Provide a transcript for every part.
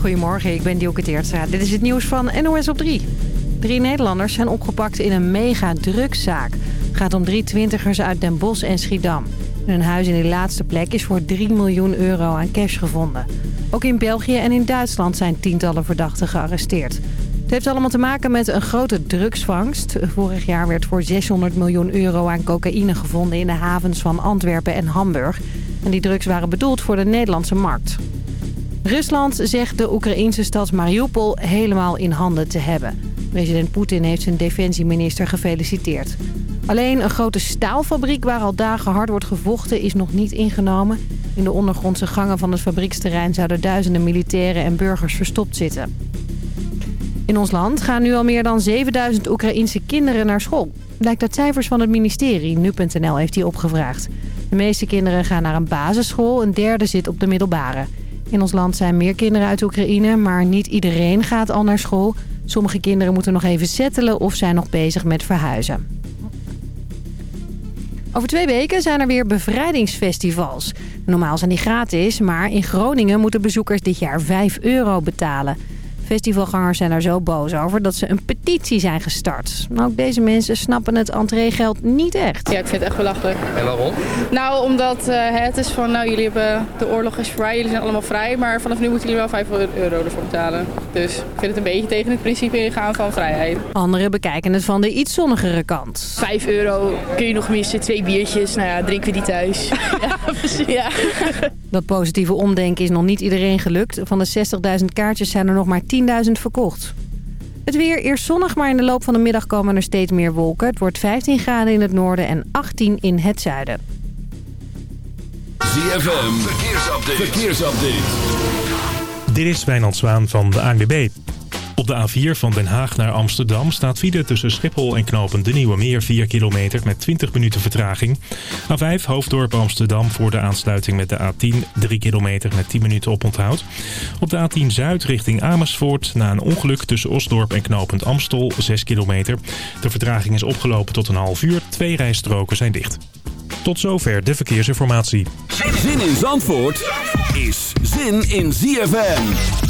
Goedemorgen, ik ben Dielke Teertstra. Dit is het nieuws van NOS op 3. Drie Nederlanders zijn opgepakt in een mega drugszaak. Het gaat om drie twintigers uit Den Bosch en Schiedam. In hun huis in die laatste plek is voor 3 miljoen euro aan cash gevonden. Ook in België en in Duitsland zijn tientallen verdachten gearresteerd. Het heeft allemaal te maken met een grote drugsvangst. Vorig jaar werd voor 600 miljoen euro aan cocaïne gevonden in de havens van Antwerpen en Hamburg. En die drugs waren bedoeld voor de Nederlandse markt. Rusland zegt de Oekraïnse stad Mariupol helemaal in handen te hebben. President Poetin heeft zijn defensieminister gefeliciteerd. Alleen een grote staalfabriek waar al dagen hard wordt gevochten is nog niet ingenomen. In de ondergrondse gangen van het fabrieksterrein zouden duizenden militairen en burgers verstopt zitten. In ons land gaan nu al meer dan 7000 Oekraïense kinderen naar school. Blijkt uit cijfers van het ministerie. Nu.nl heeft die opgevraagd. De meeste kinderen gaan naar een basisschool, een derde zit op de middelbare. In ons land zijn meer kinderen uit Oekraïne, maar niet iedereen gaat al naar school. Sommige kinderen moeten nog even settelen of zijn nog bezig met verhuizen. Over twee weken zijn er weer bevrijdingsfestivals. Normaal zijn die gratis, maar in Groningen moeten bezoekers dit jaar 5 euro betalen. Festivalgangers zijn er zo boos over dat ze een petitie zijn gestart. Maar ook deze mensen snappen het entreegeld niet echt. Ja, ik vind het echt belachelijk. En waarom? Nou, omdat uh, het is van, nou, jullie hebben de oorlog is voorbij, jullie zijn allemaal vrij, maar vanaf nu moeten jullie wel 5 euro ervoor betalen. Dus ik vind het een beetje tegen het principe ingaan van vrijheid. Anderen bekijken het van de iets zonnigere kant. 5 euro kun je nog missen, twee biertjes, nou ja, drinken we die thuis. ja, precies. Ja. Dat positieve omdenken is nog niet iedereen gelukt. Van de 60.000 kaartjes zijn er nog maar 10.000 verkocht. Het weer eerst zonnig, maar in de loop van de middag komen er steeds meer wolken. Het wordt 15 graden in het noorden en 18 in het zuiden. ZFM, verkeersupdate. verkeersupdate. Dit is Wijnand Zwaan van de ANWB. Op de A4 van Den Haag naar Amsterdam staat file tussen Schiphol en Knopen de Nieuwe Meer 4 kilometer met 20 minuten vertraging. A5 Hoofddorp Amsterdam voor de aansluiting met de A10 3 kilometer met 10 minuten oponthoud. Op de A10 Zuid richting Amersfoort na een ongeluk tussen Osdorp en Knopend Amstel 6 kilometer. De vertraging is opgelopen tot een half uur. Twee rijstroken zijn dicht. Tot zover de verkeersinformatie. Zin in Zandvoort is zin in ZFM.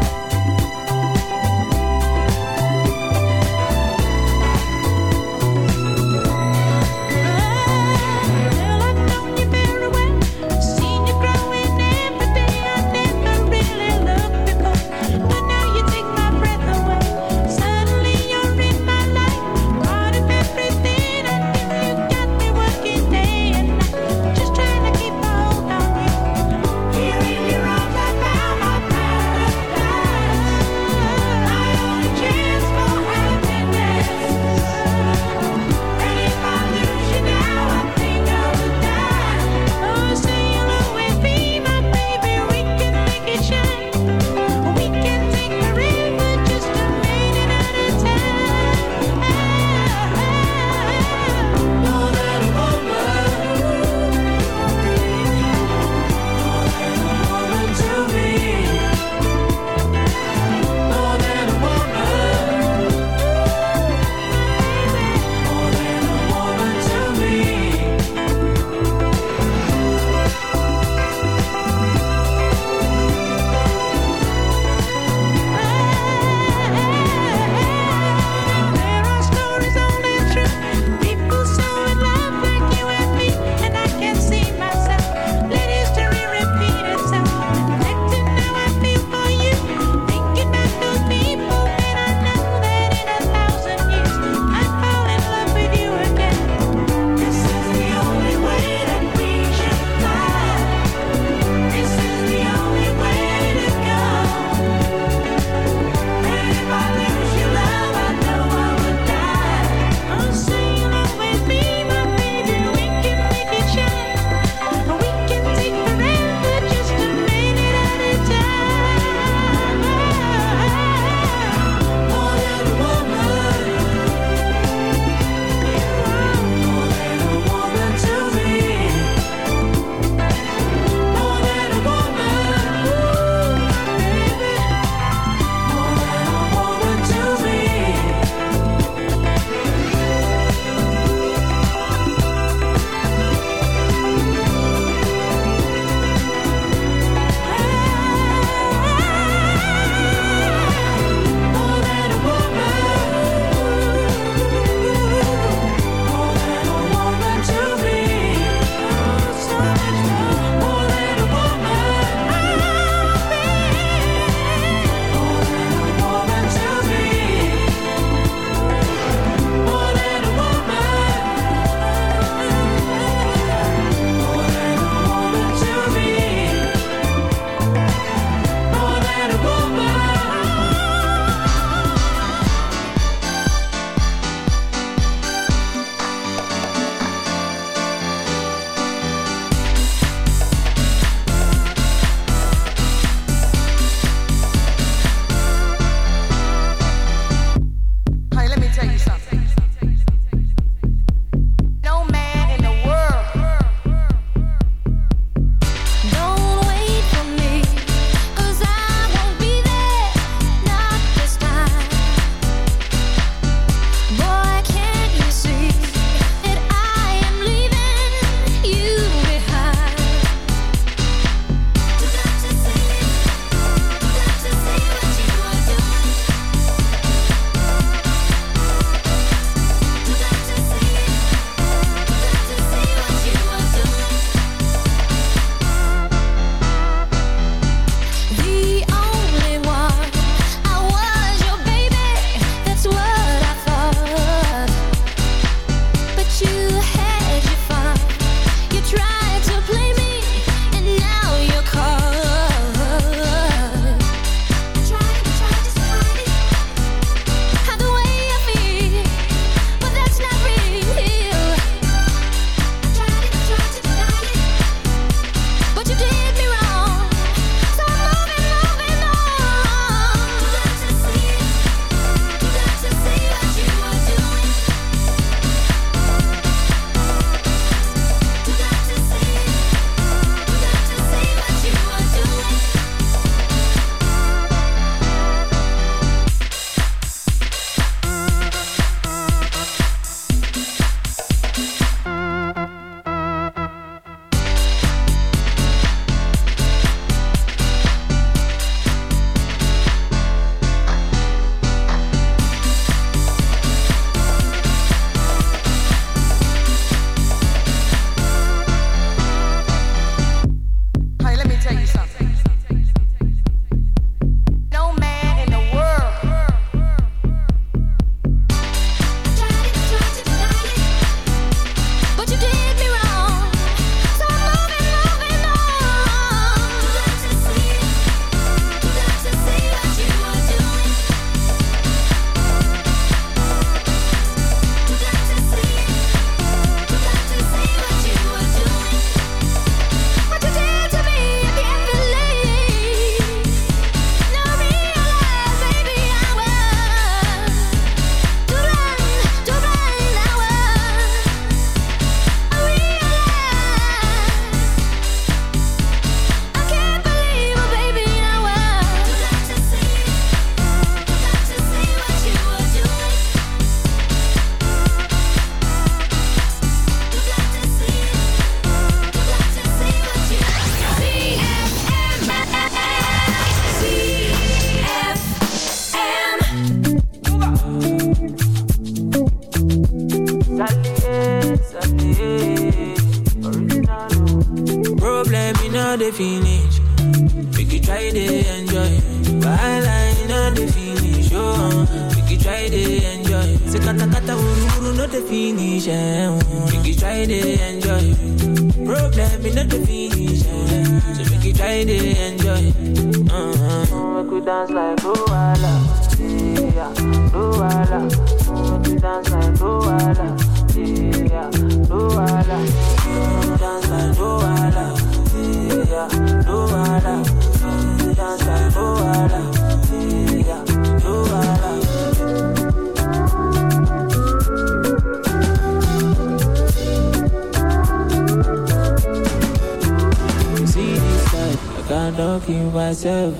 Myself.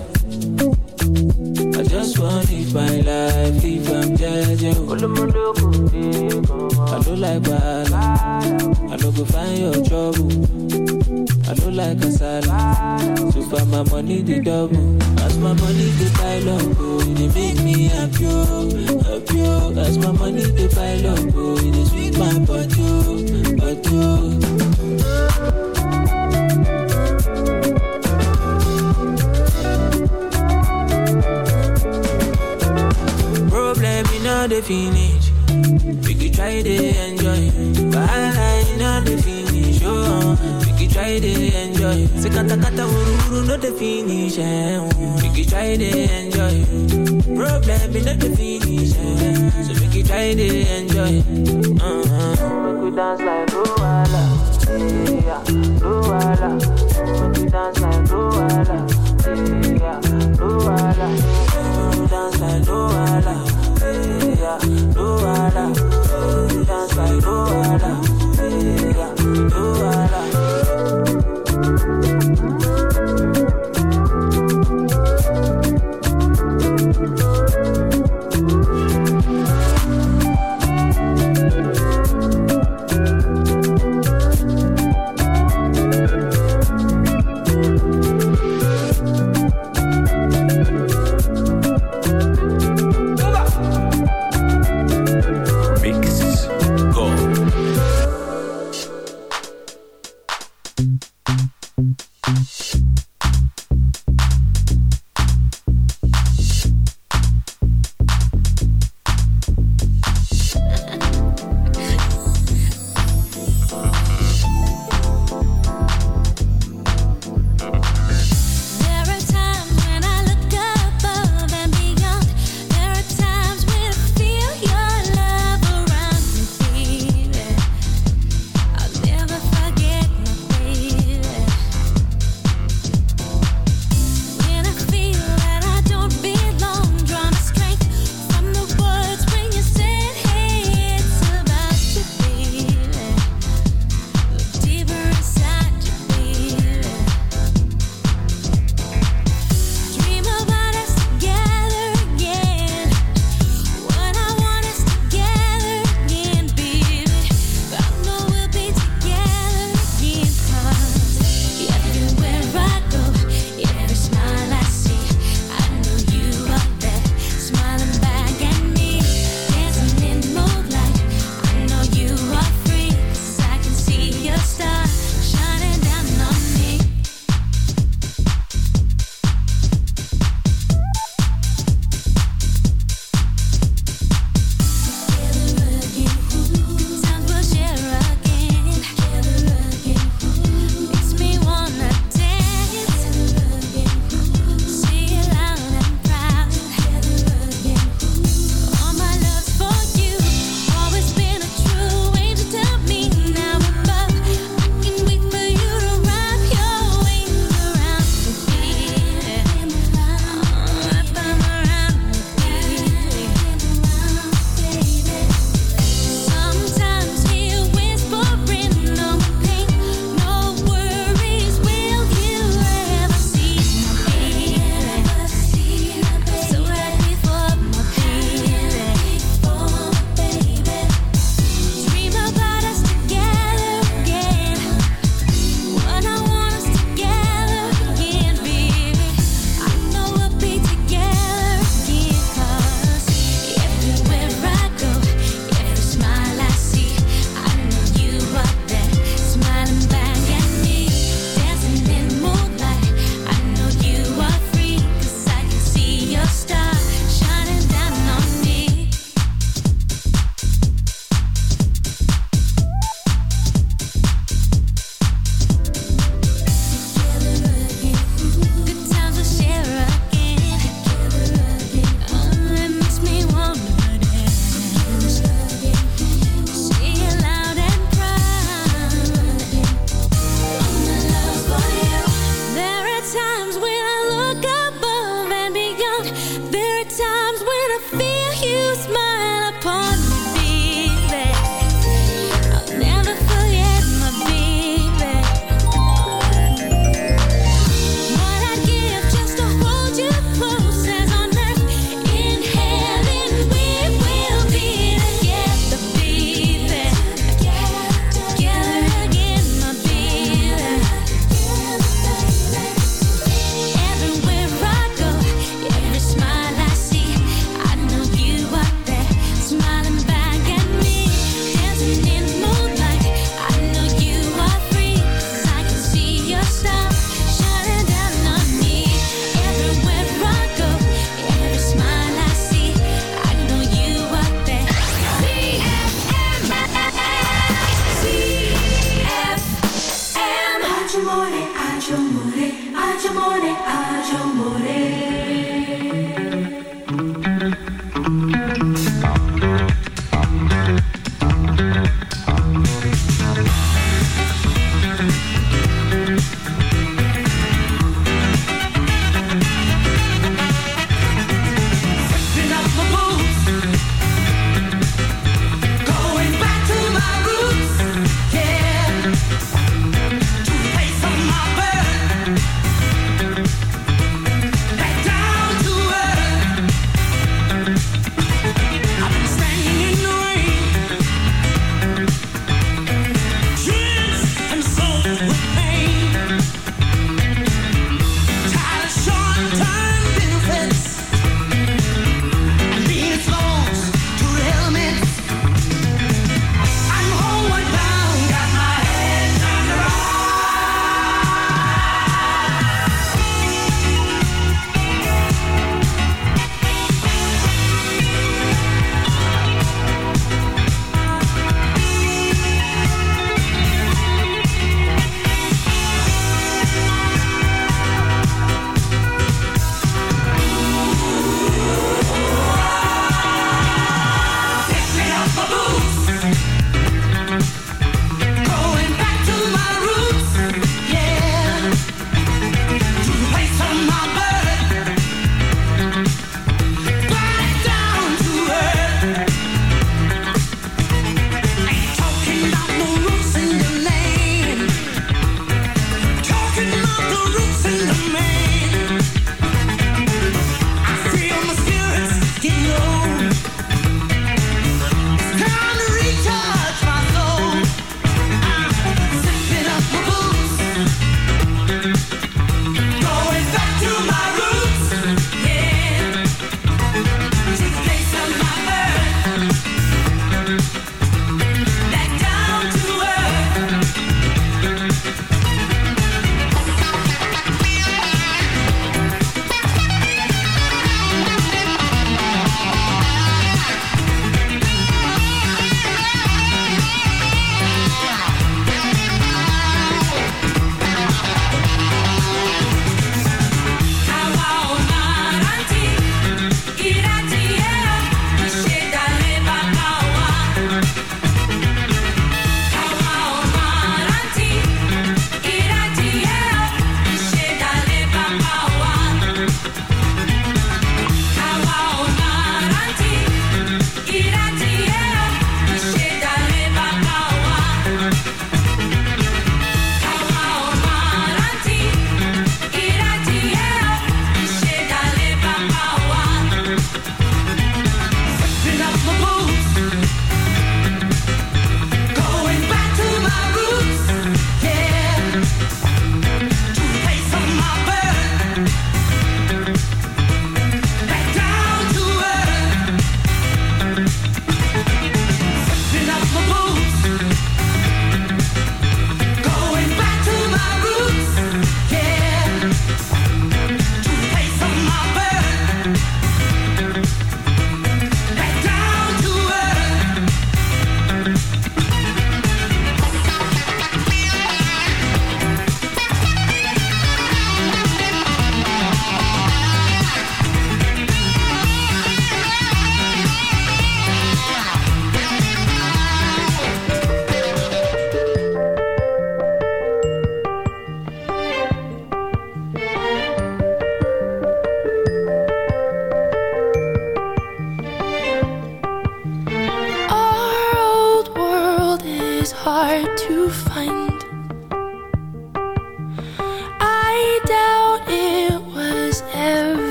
I just want live my life, if I'm judging. I don't like bad, I don't go find your trouble. I don't like a so far my money the double. As my money the pile up, oh, make me happy, happy. As my money the pile up, oh, it dey sweet my body, oh, oh. Finish. Make you try to enjoy. While I know the finish, oh, make you try to enjoy. Say kata kata uru uru no the finish, eh, oh. Make you try to enjoy. Problem all the finish, eh. So make you try to enjoy. Uh-huh. Make you dance like Luala, yeah, Luala. Make you dance like Luala,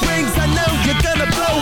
I know you're gonna blow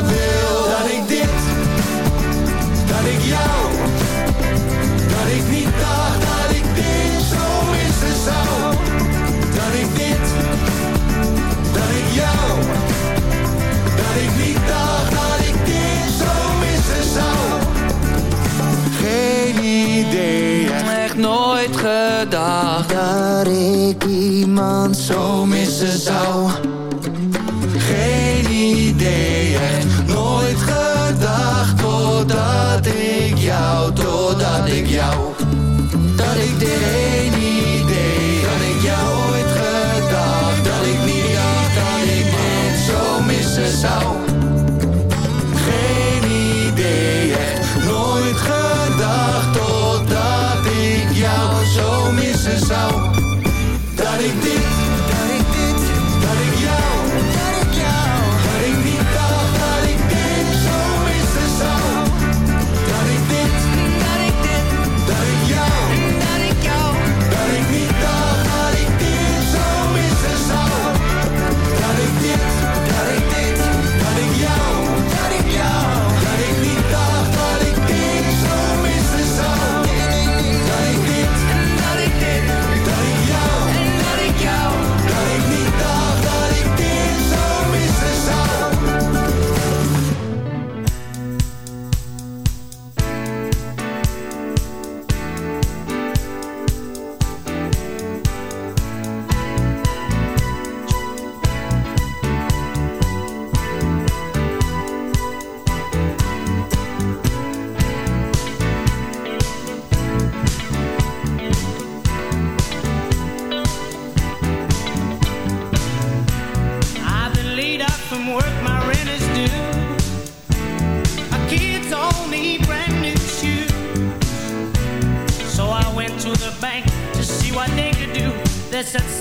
Just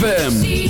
ZFM.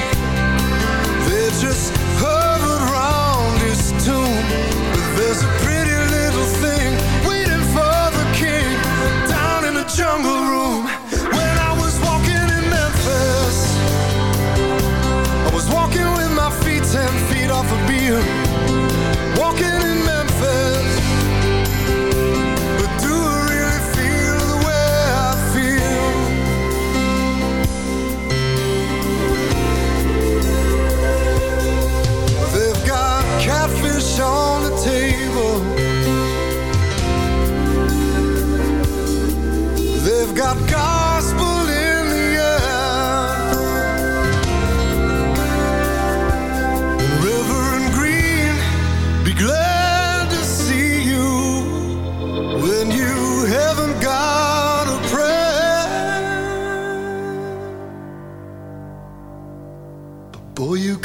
feel walking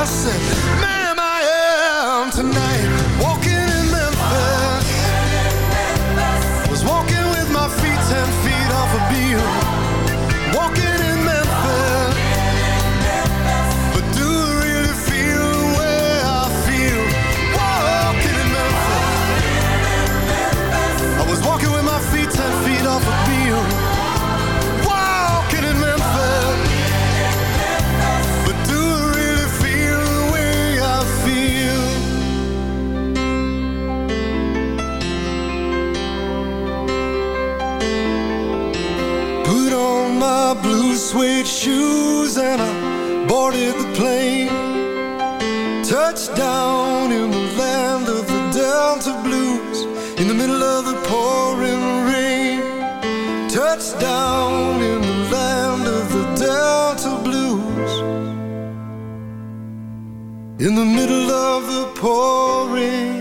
nossa In the middle of the pouring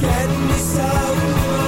It's getting me so.